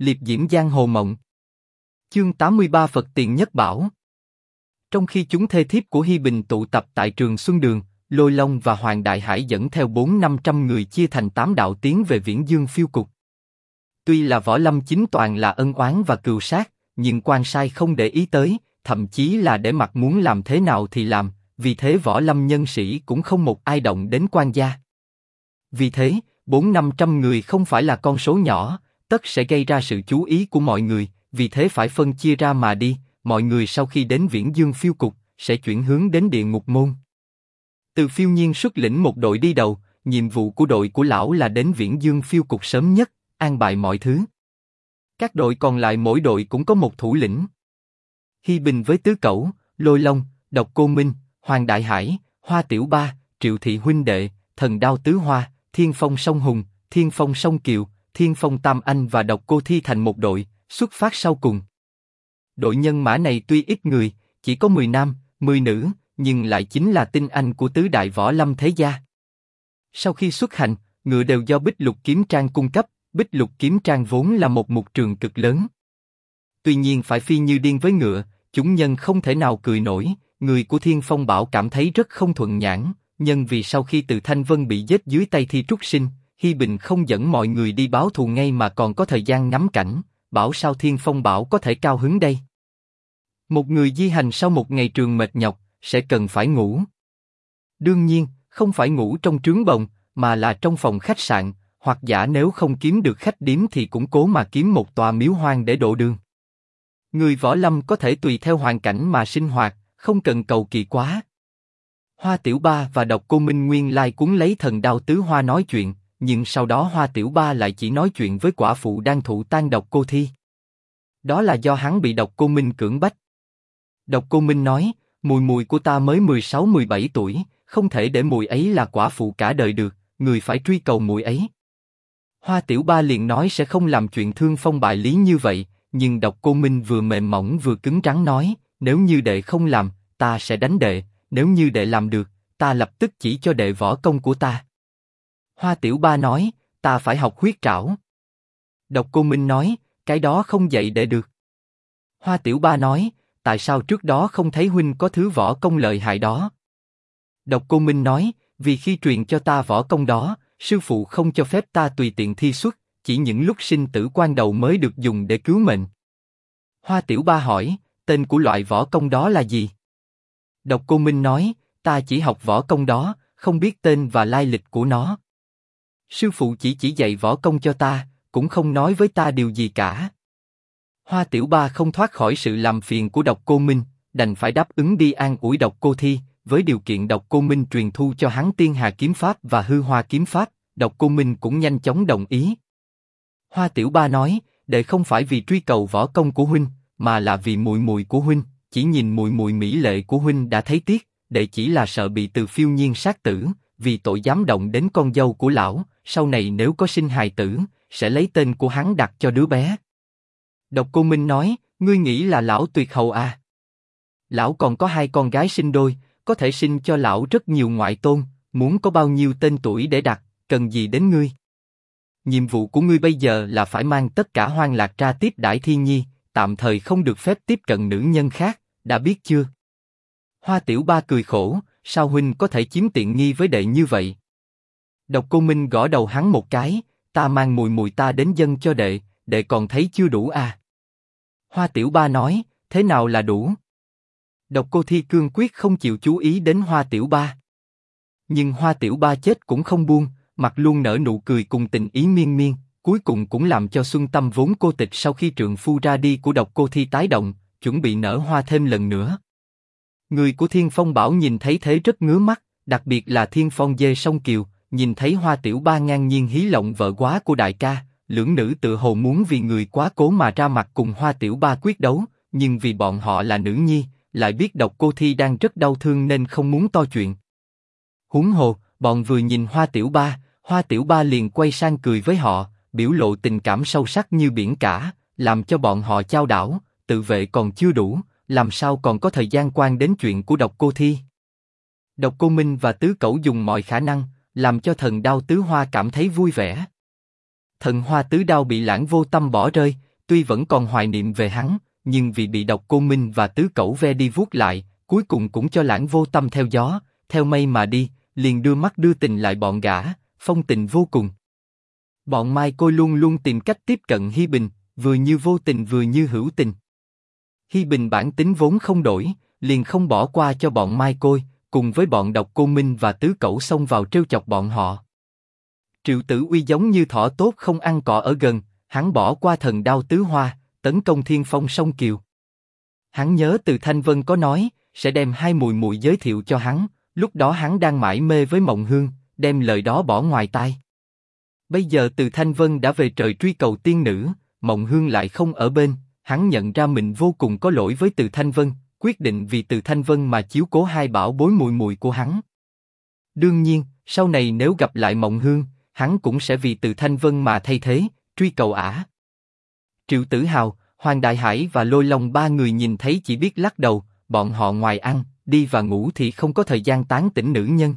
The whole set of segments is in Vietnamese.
liệp diễm giang hồ mộng. Chương 83 Phật tiền nhất bảo. Trong khi chúng thê thiếp của Hi Bình tụ tập tại trường Xuân Đường, Lôi Long và Hoàng Đại Hải dẫn theo bốn năm trăm người chia thành tám đạo tiến về Viễn Dương phiêu cục. Tuy là võ lâm chính toàn là ân oán và cừu sát, nhưng quan sai không để ý tới, thậm chí là để mặt muốn làm thế nào thì làm, vì thế võ lâm nhân sĩ cũng không một ai động đến quan gia. Vì thế, bốn năm trăm người không phải là con số nhỏ, tất sẽ gây ra sự chú ý của mọi người, vì thế phải phân chia ra mà đi. Mọi người sau khi đến viễn dương phiêu cục sẽ chuyển hướng đến địa ngục môn. Từ phiêu nhiên xuất lĩnh một đội đi đầu, nhiệm vụ của đội của lão là đến viễn dương phiêu cục sớm nhất, an bài mọi thứ. Các đội còn lại mỗi đội cũng có một thủ lĩnh. Hi Bình với tứ cẩu, Lôi Long, Độc Cô Minh, Hoàng Đại Hải, Hoa Tiểu Ba, Triệu Thị huynh đệ, Thần Đao Tứ Hoa, Thiên Phong Song Hùng, Thiên Phong Song Kiều, Thiên Phong Tam Anh và Độc Cô Thi thành một đội, xuất phát sau cùng. Đội nhân mã này tuy ít người, chỉ có 10 nam, 10 nữ, nhưng lại chính là tinh anh của tứ đại võ lâm thế gia. Sau khi xuất hành, ngựa đều do Bích Lục Kiếm Trang cung cấp, Bích Lục Kiếm Trang vốn là một mục trường cực lớn. Tuy nhiên phải phi như điên với ngựa, chúng nhân không thể nào cười nổi, người của Thiên Phong Bảo cảm thấy rất không thuận nhãn, nhân vì sau khi từ Thanh Vân bị giết dưới tay Thi Trúc Sinh, Hi Bình không dẫn mọi người đi báo thù ngay mà còn có thời gian ngắm cảnh, bảo sao Thiên Phong Bảo có thể cao hứng đây. Một người di hành sau một ngày trường mệt nhọc, sẽ cần phải ngủ. Đương nhiên, không phải ngủ trong trướng bồng, mà là trong phòng khách sạn, hoặc giả nếu không kiếm được khách điếm thì cũng cố mà kiếm một tòa miếu hoang để độ đường. Người võ lâm có thể tùy theo hoàn cảnh mà sinh hoạt, không cần cầu kỳ quá. Hoa Tiểu Ba và Độc Cô Minh Nguyên lai cuốn lấy thần đao tứ hoa nói chuyện, nhưng sau đó Hoa Tiểu Ba lại chỉ nói chuyện với quả phụ đang thụ tan Độc Cô Thi. Đó là do hắn bị Độc Cô Minh cưỡng bách. Độc Cô Minh nói, mùi mùi của ta mới 16-17 tuổi, không thể để mùi ấy là quả phụ cả đời được, người phải truy cầu mùi ấy. Hoa Tiểu Ba liền nói sẽ không làm chuyện thương phong bại lý như vậy, nhưng Độc Cô Minh vừa mềm mỏng vừa cứng rắn nói, nếu như đệ không làm, ta sẽ đánh đệ, nếu như đệ làm được, ta lập tức chỉ cho đệ võ công của ta. Hoa Tiểu Ba nói, ta phải học huyết trảo. Độc Cô Minh nói, cái đó không dạy đệ được. Hoa Tiểu Ba nói, tại sao trước đó không thấy huynh có thứ võ công lợi hại đó? Độc Cô Minh nói, vì khi truyền cho ta võ công đó, sư phụ không cho phép ta tùy tiện thi xuất, chỉ những lúc sinh tử quan đầu mới được dùng để cứu mệnh. Hoa Tiểu Ba hỏi, tên của loại võ công đó là gì? Độc Cô Minh nói, ta chỉ học võ công đó, không biết tên và lai lịch của nó. Sư phụ chỉ chỉ dạy võ công cho ta, cũng không nói với ta điều gì cả. Hoa Tiểu Ba không thoát khỏi sự làm phiền của Độc Cô Minh, đành phải đáp ứng đi an ủi Độc Cô Thi, với điều kiện Độc Cô Minh truyền thu cho hắn Tiên Hà Kiếm Pháp và Hư Hoa Kiếm Pháp. Độc Cô Minh cũng nhanh chóng đồng ý. Hoa Tiểu Ba nói, để không phải vì truy cầu võ công của huynh, mà là vì mùi mùi của huynh. Chỉ nhìn mùi mùi mỹ lệ của huynh đã thấy tiếc, để chỉ là sợ bị từ phiêu nhiên sát tử, vì tội dám động đến con dâu của lão. Sau này nếu có sinh hài tử, sẽ lấy tên của hắn đặt cho đứa bé. Độc Cô Minh nói, ngươi nghĩ là lão tuyệt hậu à? Lão còn có hai con gái sinh đôi, có thể sinh cho lão rất nhiều ngoại tôn, muốn có bao nhiêu tên tuổi để đặt, cần gì đến ngươi? Nhiệm vụ của ngươi bây giờ là phải mang tất cả hoang lạc ra tiếp đại thiên nhi, tạm thời không được phép tiếp cận nữ nhân khác, đã biết chưa? Hoa Tiểu Ba cười khổ, sao huynh có thể chiếm tiện nghi với đệ như vậy? Độc Cô Minh gõ đầu hắn một cái, ta mang mùi mùi ta đến dân cho đệ, đệ còn thấy chưa đủ à? Hoa Tiểu Ba nói, thế nào là đủ? Độc Cô Thi cương quyết không chịu chú ý đến Hoa Tiểu Ba. Nhưng Hoa Tiểu Ba chết cũng không buông, mặt luôn nở nụ cười cùng tình ý miên miên, cuối cùng cũng làm cho Xuân Tâm vốn cô tịch sau khi trượng phu ra đi của Độc Cô Thi tái động, chuẩn bị nở hoa thêm lần nữa. Người của Thiên Phong Bảo nhìn thấy thế rất ngứa mắt, đặc biệt là Thiên Phong dê sông Kiều, nhìn thấy Hoa Tiểu Ba ngang nhiên hí lộng vợ quá của đại ca, lưỡng nữ tự hồ muốn vì người quá cố mà ra mặt cùng Hoa Tiểu Ba quyết đấu, nhưng vì bọn họ là nữ nhi, lại biết độc cô thi đang rất đau thương nên không muốn to chuyện. Huống hồ, bọn vừa nhìn Hoa Tiểu Ba, Hoa Tiểu Ba liền quay sang cười với họ, biểu lộ tình cảm sâu sắc như biển cả, làm cho bọn họ chao đảo, tự vệ còn chưa đủ, làm sao còn có thời gian quan đến chuyện của độc cô thi. Độc cô Minh và Tứ Cẩu dùng mọi khả năng, làm cho thần đao Tứ Hoa cảm thấy vui vẻ. Thần Hoa Tứ Đao bị lãng vô tâm bỏ rơi, tuy vẫn còn hoài niệm về hắn, nhưng vì bị độc cô Minh và tứ cẩu ve đi vuốt lại, cuối cùng cũng cho lãng vô tâm theo gió, theo mây mà đi, liền đưa mắt đưa tình lại bọn gã, phong tình vô cùng. Bọn Mai cô luôn luôn tìm cách tiếp cận Hi Bình, vừa như vô tình vừa như hữu tình. Hi Bình bản tính vốn không đổi, liền không bỏ qua cho bọn Mai Côi, cùng với bọn độc cô Minh và tứ cẩu xông vào trêu chọc bọn họ. Triệu Tử Uy giống như thỏ tốt không ăn cỏ ở gần, hắn bỏ qua thần đao tứ hoa, tấn công Thiên Phong sông Kiều. Hắn nhớ từ Thanh Vân có nói, sẽ đem hai mùi mùi giới thiệu cho hắn, lúc đó hắn đang mải mê với Mộng Hương, đem lời đó bỏ ngoài tai. Bây giờ từ Thanh Vân đã về trời truy cầu tiên nữ, Mộng Hương lại không ở bên, hắn nhận ra mình vô cùng có lỗi với từ Thanh Vân, quyết định vì từ Thanh Vân mà chiếu cố hai bảo bối mùi mùi của hắn. Đương nhiên, sau này nếu gặp lại Mộng Hương, hắn cũng sẽ vì từ Thanh Vân mà thay thế, truy cầu ả. Triệu Tử Hào, Hoàng Đại Hải và Lôi Long ba người nhìn thấy chỉ biết lắc đầu, bọn họ ngoài ăn, đi và ngủ thì không có thời gian tán tỉnh nữ nhân.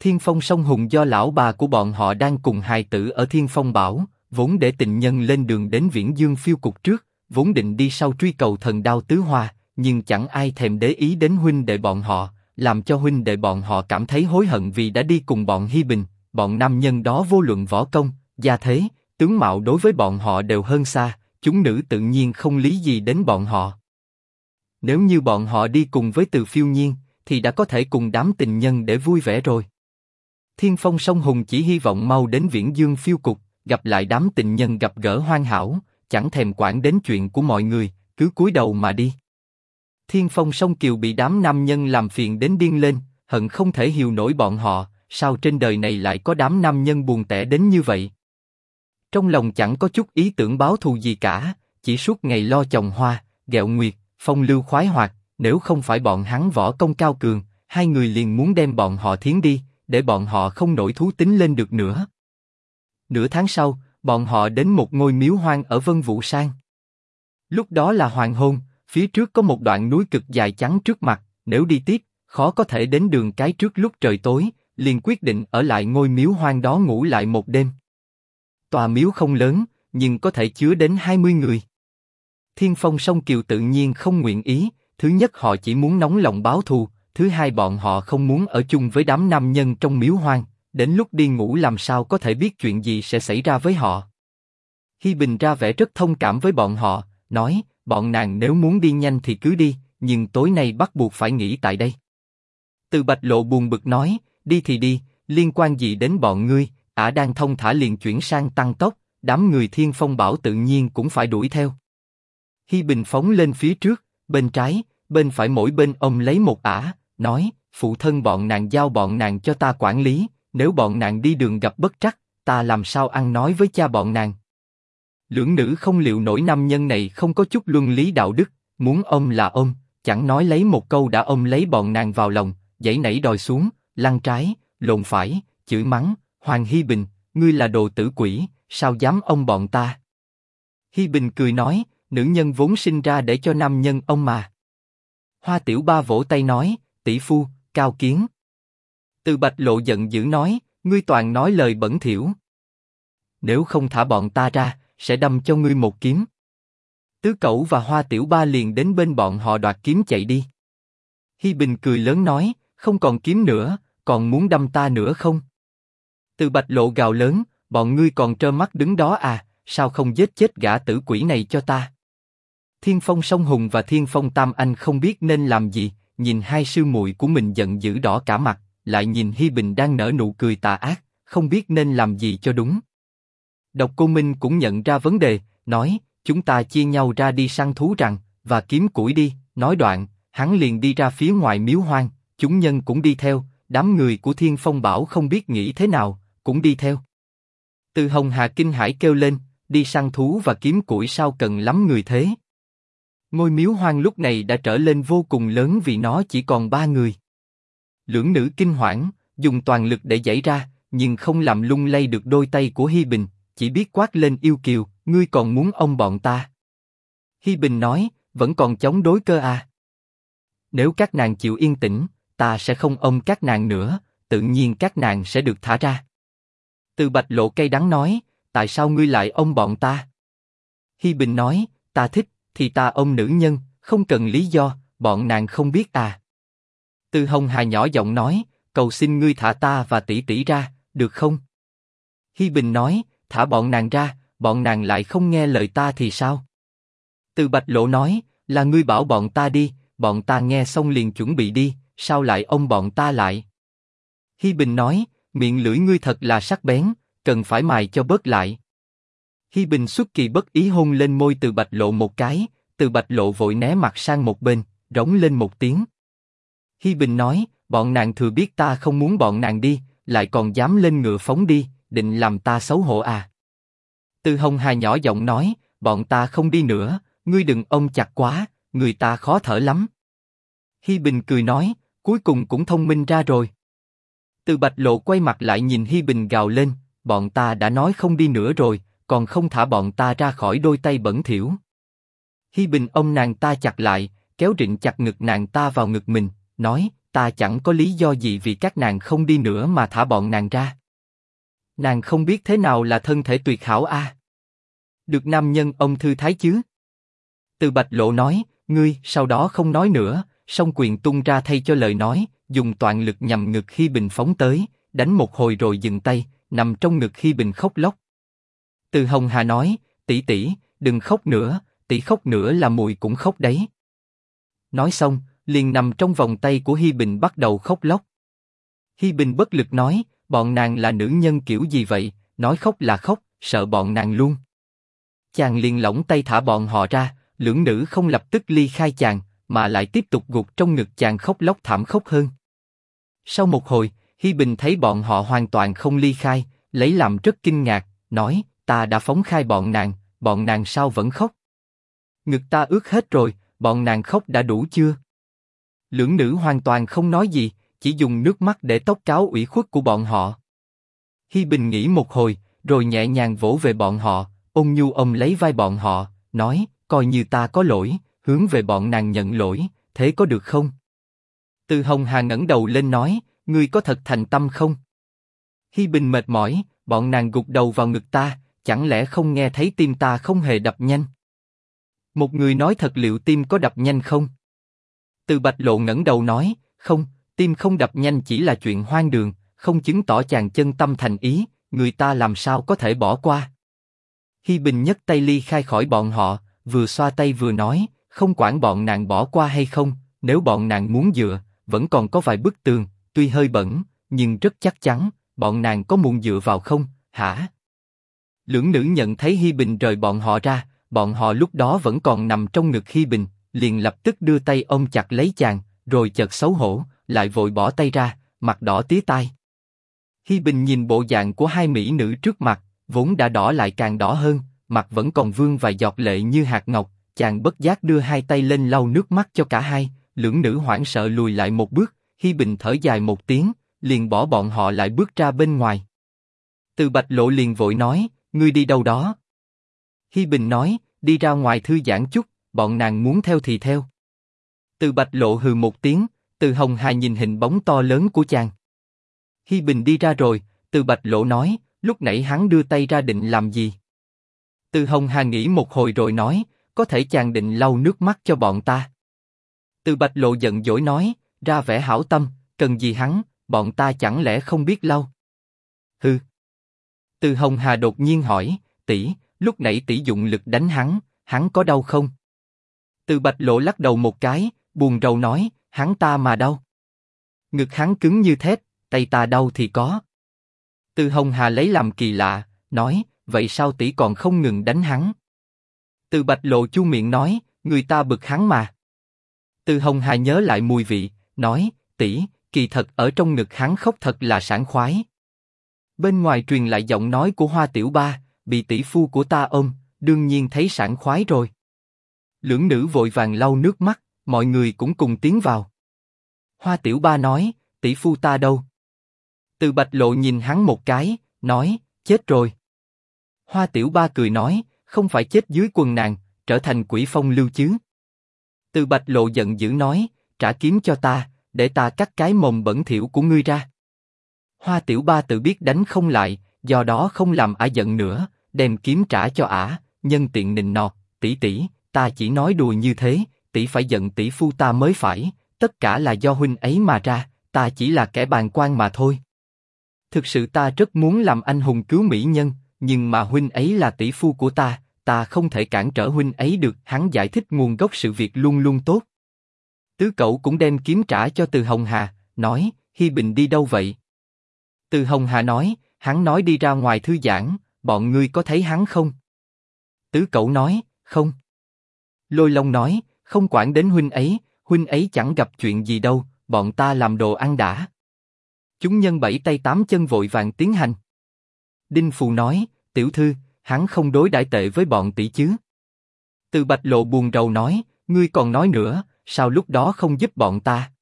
Thiên Phong sông hùng do lão bà của bọn họ đang cùng hài tử ở Thiên Phong bảo, vốn để tình nhân lên đường đến Viễn Dương phiêu cục trước, vốn định đi sau truy cầu thần đao tứ hoa, nhưng chẳng ai thèm để ý đến huynh đệ bọn họ, làm cho huynh đệ bọn họ cảm thấy hối hận vì đã đi cùng bọn Hi Bình, bọn nam nhân đó vô luận võ công, gia thế, tướng mạo đối với bọn họ đều hơn xa, chúng nữ tự nhiên không lý gì đến bọn họ. Nếu như bọn họ đi cùng với Từ Phiêu Nhiên, thì đã có thể cùng đám tình nhân để vui vẻ rồi. Thiên Phong Song Hùng chỉ hy vọng mau đến Viễn Dương phiêu cục, gặp lại đám tình nhân gặp gỡ hoan hảo, chẳng thèm quản đến chuyện của mọi người, cứ cúi đầu mà đi. Thiên Phong Song Kiều bị đám nam nhân làm phiền đến điên lên, hận không thể hiểu nổi bọn họ, sao trên đời này lại có đám nam nhân buồn tẻ đến như vậy? Trong lòng chẳng có chút ý tưởng báo thù gì cả, chỉ suốt ngày lo chồng hoa, gẹo nguyệt, phong lưu khoái hoạt. Nếu không phải bọn hắn võ công cao cường, hai người liền muốn đem bọn họ thiến đi, để bọn họ không nổi thú tính lên được nữa. Nửa tháng sau, bọn họ đến một ngôi miếu hoang ở Vân Vũ Sang. Lúc đó là hoàng hôn, phía trước có một đoạn núi cực dài trắng trước mặt, nếu đi tiếp, khó có thể đến đường cái trước lúc trời tối, liền quyết định ở lại ngôi miếu hoang đó ngủ lại một đêm. Tòa miếu không lớn, nhưng có thể chứa đến 20 người. Thiên Phong Song Kiều tự nhiên không nguyện ý, thứ nhất họ chỉ muốn nóng lòng báo thù, thứ hai bọn họ không muốn ở chung với đám nam nhân trong miếu hoang, đến lúc đi ngủ làm sao có thể biết chuyện gì sẽ xảy ra với họ. Hi Bình ra vẻ rất thông cảm với bọn họ, nói, bọn nàng nếu muốn đi nhanh thì cứ đi, nhưng tối nay bắt buộc phải nghỉ tại đây. Từ Bạch Lộ buồn bực nói, đi thì đi, liên quan gì đến bọn ngươi, ả đang thông thả liền chuyển sang tăng tốc, đám người Thiên Phong Bảo tự nhiên cũng phải đuổi theo. Hi Bình phóng lên phía trước, bên trái, bên phải mỗi bên ông lấy một ả, nói, phụ thân bọn nàng giao bọn nàng cho ta quản lý, nếu bọn nàng đi đường gặp bất trắc, ta làm sao ăn nói với cha bọn nàng. Lưỡng nữ không liệu nổi nam nhân này không có chút luân lý đạo đức, muốn ông là ông, chẳng nói lấy một câu đã ông lấy bọn nàng vào lòng, dãy nảy đòi xuống, lăn trái, lộn phải, chửi mắng, Hoàng Hi Bình, ngươi là đồ tử quỷ, sao dám ông bọn ta? Hi Bình cười nói, nữ nhân vốn sinh ra để cho nam nhân ông mà. Hoa Tiểu Ba vỗ tay nói, tỷ phu, cao kiến. Từ Bạch Lộ giận dữ nói, ngươi toàn nói lời bẩn thỉu. Nếu không thả bọn ta ra, sẽ đâm cho ngươi một kiếm. Tứ Cẩu và Hoa Tiểu Ba liền đến bên bọn họ đoạt kiếm chạy đi. Hi Bình cười lớn nói, không còn kiếm nữa, còn muốn đâm ta nữa không? Từ Bạch Lộ gào lớn, bọn ngươi còn trơ mắt đứng đó à, sao không giết chết gã tử quỷ này cho ta? Thiên Phong Song Hùng và Thiên Phong Tam Anh không biết nên làm gì, nhìn hai sư muội của mình giận dữ đỏ cả mặt, lại nhìn Hi Bình đang nở nụ cười tà ác, không biết nên làm gì cho đúng. Độc Cô Minh cũng nhận ra vấn đề, nói, chúng ta chia nhau ra đi săn thú rằng, và kiếm củi đi. Nói đoạn, hắn liền đi ra phía ngoài miếu hoang, chúng nhân cũng đi theo, đám người của Thiên Phong Bảo không biết nghĩ thế nào, cũng đi theo. Từ Hồng Hà kinh hải kêu lên, đi săn thú và kiếm củi sao cần lắm người thế. Ngôi miếu hoang lúc này đã trở lên vô cùng lớn vì nó chỉ còn ba người. Lưỡng nữ kinh hoảng, dùng toàn lực để giải ra, nhưng không làm lung lay được đôi tay của Hi Bình, chỉ biết quát lên yêu kiều, ngươi còn muốn ông bọn ta. Hi Bình nói, vẫn còn chống đối cơ à. Nếu các nàng chịu yên tĩnh, ta sẽ không ôm các nàng nữa, tự nhiên các nàng sẽ được thả ra. Từ Bạch Lộ cây đắng nói, tại sao ngươi lại ôm bọn ta? Hi Bình nói, ta thích, thì ta ôm nữ nhân, không cần lý do, bọn nàng không biết à. Từ Hồng Hà nhỏ giọng nói, cầu xin ngươi thả ta và tỷ tỷ ra, được không? Hi Bình nói, thả bọn nàng ra, bọn nàng lại không nghe lời ta thì sao? Từ Bạch Lộ nói, là ngươi bảo bọn ta đi, bọn ta nghe xong liền chuẩn bị đi, sao lại ông bọn ta lại? Hi Bình nói, miệng lưỡi ngươi thật là sắc bén, cần phải mài cho bớt lại. Hi Bình xuất kỳ bất ý hôn lên môi Từ Bạch Lộ một cái, Từ Bạch Lộ vội né mặt sang một bên, rống lên một tiếng. Hi Bình nói, bọn nàng thừa biết ta không muốn bọn nàng đi, lại còn dám lên ngựa phóng đi, định làm ta xấu hổ à? Từ Hồng Hà nhỏ giọng nói, bọn ta không đi nữa, ngươi đừng ôm chặt quá, người ta khó thở lắm. Hi Bình cười nói, cuối cùng cũng thông minh ra rồi. Từ Bạch Lộ quay mặt lại nhìn Hi Bình gào lên, bọn ta đã nói không đi nữa rồi, còn không thả bọn ta ra khỏi đôi tay bẩn thỉu. Hi Bình ôm nàng ta chặt lại, kéo rịnh chặt ngực nàng ta vào ngực mình, nói, ta chẳng có lý do gì vì các nàng không đi nữa mà thả bọn nàng ra. Nàng không biết thế nào là thân thể tuyệt hảo a. Được nam nhân ông thư thái chứ? Từ Bạch Lộ nói, ngươi sau đó không nói nữa, song quyền tung ra thay cho lời nói, dùng toàn lực nhằm ngực khi bình phóng tới, đánh một hồi rồi dừng tay, nằm trong ngực khi bình khóc lóc. Từ Hồng Hà nói, tỷ tỷ, đừng khóc nữa, tỷ khóc nữa là mùi cũng khóc đấy. Nói xong, liền nằm trong vòng tay của Hi Bình bắt đầu khóc lóc. Hi Bình bất lực nói, bọn nàng là nữ nhân kiểu gì vậy, nói khóc là khóc, sợ bọn nàng luôn. Chàng liền lỏng tay thả bọn họ ra, lưỡng nữ không lập tức ly khai chàng, mà lại tiếp tục gục trong ngực chàng khóc lóc thảm khốc hơn. Sau một hồi, Hi Bình thấy bọn họ hoàn toàn không ly khai, lấy làm rất kinh ngạc, nói, ta đã phóng khai bọn nàng, bọn nàng sao vẫn khóc? Ngực ta ướt hết rồi, bọn nàng khóc đã đủ chưa? Lưỡng nữ hoàn toàn không nói gì, chỉ dùng nước mắt để tóc cáo ủy khuất của bọn họ. Hi Bình nghĩ một hồi, rồi nhẹ nhàng vỗ về bọn họ, ôn nhu ôm lấy vai bọn họ, nói, coi như ta có lỗi, hướng về bọn nàng nhận lỗi, thế có được không? Từ Hồng Hà ngẩng đầu lên nói, ngươi có thật thành tâm không? Hi Bình mệt mỏi, bọn nàng gục đầu vào ngực ta, chẳng lẽ không nghe thấy tim ta không hề đập nhanh? Một người nói thật liệu tim có đập nhanh không? Từ Bạch Lộ ngẩng đầu nói, không, tim không đập nhanh chỉ là chuyện hoang đường, không chứng tỏ chàng chân tâm thành ý, người ta làm sao có thể bỏ qua? Hi Bình nhấc tay ly khai khỏi bọn họ, vừa xoa tay vừa nói, không quản bọn nàng bỏ qua hay không, nếu bọn nàng muốn dựa, vẫn còn có vài bức tường, tuy hơi bẩn, nhưng rất chắc chắn, bọn nàng có muốn dựa vào không, hả? Lưỡng nữ nhận thấy Hi Bình rời bọn họ ra, bọn họ lúc đó vẫn còn nằm trong ngực Hi Bình, liền lập tức đưa tay ôm chặt lấy chàng, rồi chợt xấu hổ, lại vội bỏ tay ra, mặt đỏ tía tai. Hi Bình nhìn bộ dạng của hai mỹ nữ trước mặt, vốn đã đỏ lại càng đỏ hơn, mặt vẫn còn vương vài giọt lệ như hạt ngọc, chàng bất giác đưa hai tay lên lau nước mắt cho cả hai, lưỡng nữ hoảng sợ lùi lại một bước, Hi Bình thở dài một tiếng, liền bỏ bọn họ lại bước ra bên ngoài. Từ Bạch Lộ liền vội nói, ngươi đi đâu đó? Hi Bình nói, đi ra ngoài thư giãn chút, bọn nàng muốn theo thì theo. Từ Bạch Lộ hừ một tiếng, Từ Hồng Hà nhìn hình bóng to lớn của chàng. Hi Bình đi ra rồi, Từ Bạch Lộ nói, lúc nãy hắn đưa tay ra định làm gì? Từ Hồng Hà nghĩ một hồi rồi nói, có thể chàng định lau nước mắt cho bọn ta. Từ Bạch Lộ giận dỗi nói, ra vẻ hảo tâm, cần gì hắn, bọn ta chẳng lẽ không biết lau? Hừ. Từ Hồng Hà đột nhiên hỏi, tỷ, lúc nãy tỷ dụng lực đánh hắn, hắn có đau không? Từ Bạch Lộ lắc đầu một cái, buồn rầu nói, hắn ta mà đau. Ngực hắn cứng như thép, tay ta đau thì có. Từ Hồng Hà lấy làm kỳ lạ, nói, vậy sao tỷ còn không ngừng đánh hắn? Từ Bạch Lộ chu miệng nói, người ta bực hắn mà. Từ Hồng Hà nhớ lại mùi vị, nói, tỷ, kỳ thật ở trong ngực hắn khóc thật là sảng khoái. Bên ngoài truyền lại giọng nói của Hoa Tiểu Ba, bị tỷ phu của ta ôm, đương nhiên thấy sảng khoái rồi. Lưỡng nữ vội vàng lau nước mắt, mọi người cũng cùng tiến vào. Hoa Tiểu Ba nói, tỷ phu ta đâu? Từ Bạch Lộ nhìn hắn một cái, nói, chết rồi. Hoa Tiểu Ba cười nói, không phải chết dưới quần nàng, trở thành quỷ phong lưu chứ? Từ Bạch Lộ giận dữ nói, trả kiếm cho ta, để ta cắt cái mồm bẩn thỉu của ngươi ra. Hoa Tiểu Ba tự biết đánh không lại, do đó không làm ả giận nữa, đem kiếm trả cho ả, nhân tiện nịnh nọt, tỷ tỷ, ta chỉ nói đùa như thế, tỷ phải giận tỷ phu ta mới phải, tất cả là do huynh ấy mà ra, ta chỉ là kẻ bàn quan mà thôi. Thực sự ta rất muốn làm anh hùng cứu mỹ nhân, nhưng mà huynh ấy là tỷ phu của ta, ta không thể cản trở huynh ấy được. Hắn giải thích nguồn gốc sự việc luôn luôn tốt. Tứ cậu cũng đem kiếm trả cho Từ Hồng Hà, nói, Hi Bình đi đâu vậy? Từ Hồng Hà nói, hắn nói đi ra ngoài thư giãn, bọn ngươi có thấy hắn không? Tứ cậu nói, không. Lôi Long nói, không quản đến huynh ấy, huynh ấy chẳng gặp chuyện gì đâu, bọn ta làm đồ ăn đã. Chúng nhân bảy tay tám chân vội vàng tiến hành. Đinh Phù nói, tiểu thư, hắn không đối đãi tệ với bọn tỷ chứ. Từ Bạch Lộ buồn rầu nói, ngươi còn nói nữa, sao lúc đó không giúp bọn ta?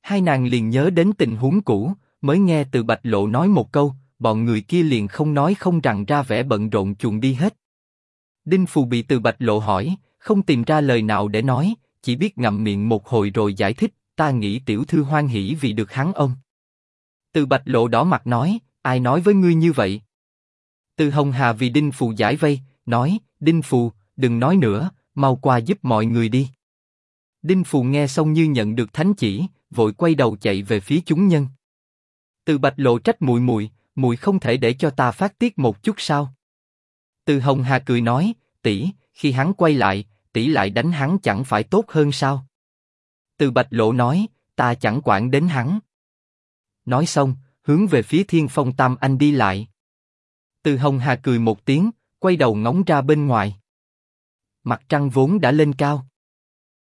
Hai nàng liền nhớ đến tình huống cũ, mới nghe từ Bạch Lộ nói một câu, bọn người kia liền không nói không rằng ra vẻ bận rộn chuồn đi hết. Đinh Phù bị từ Bạch Lộ hỏi, không tìm ra lời nào để nói, chỉ biết ngậm miệng một hồi rồi giải thích, ta nghĩ tiểu thư hoan hỉ vì được hắn ông. Từ Bạch Lộ đỏ mặt nói, ai nói với ngươi như vậy? Từ Hồng Hà vì Đinh Phù giải vây, nói, Đinh Phù, đừng nói nữa, mau qua giúp mọi người đi. Đinh Phù nghe xong như nhận được thánh chỉ, vội quay đầu chạy về phía chúng nhân. Từ Bạch Lộ trách mùi mùi, mùi không thể để cho ta phát tiết một chút sao? Từ Hồng Hà cười nói, tỷ, khi hắn quay lại, tỷ lại đánh hắn chẳng phải tốt hơn sao? Từ Bạch Lộ nói, ta chẳng quản đến hắn. Nói xong, hướng về phía Thiên Phong Tam Anh đi lại. Từ Hồng Hà cười một tiếng, quay đầu ngóng ra bên ngoài. Mặt trăng vốn đã lên cao,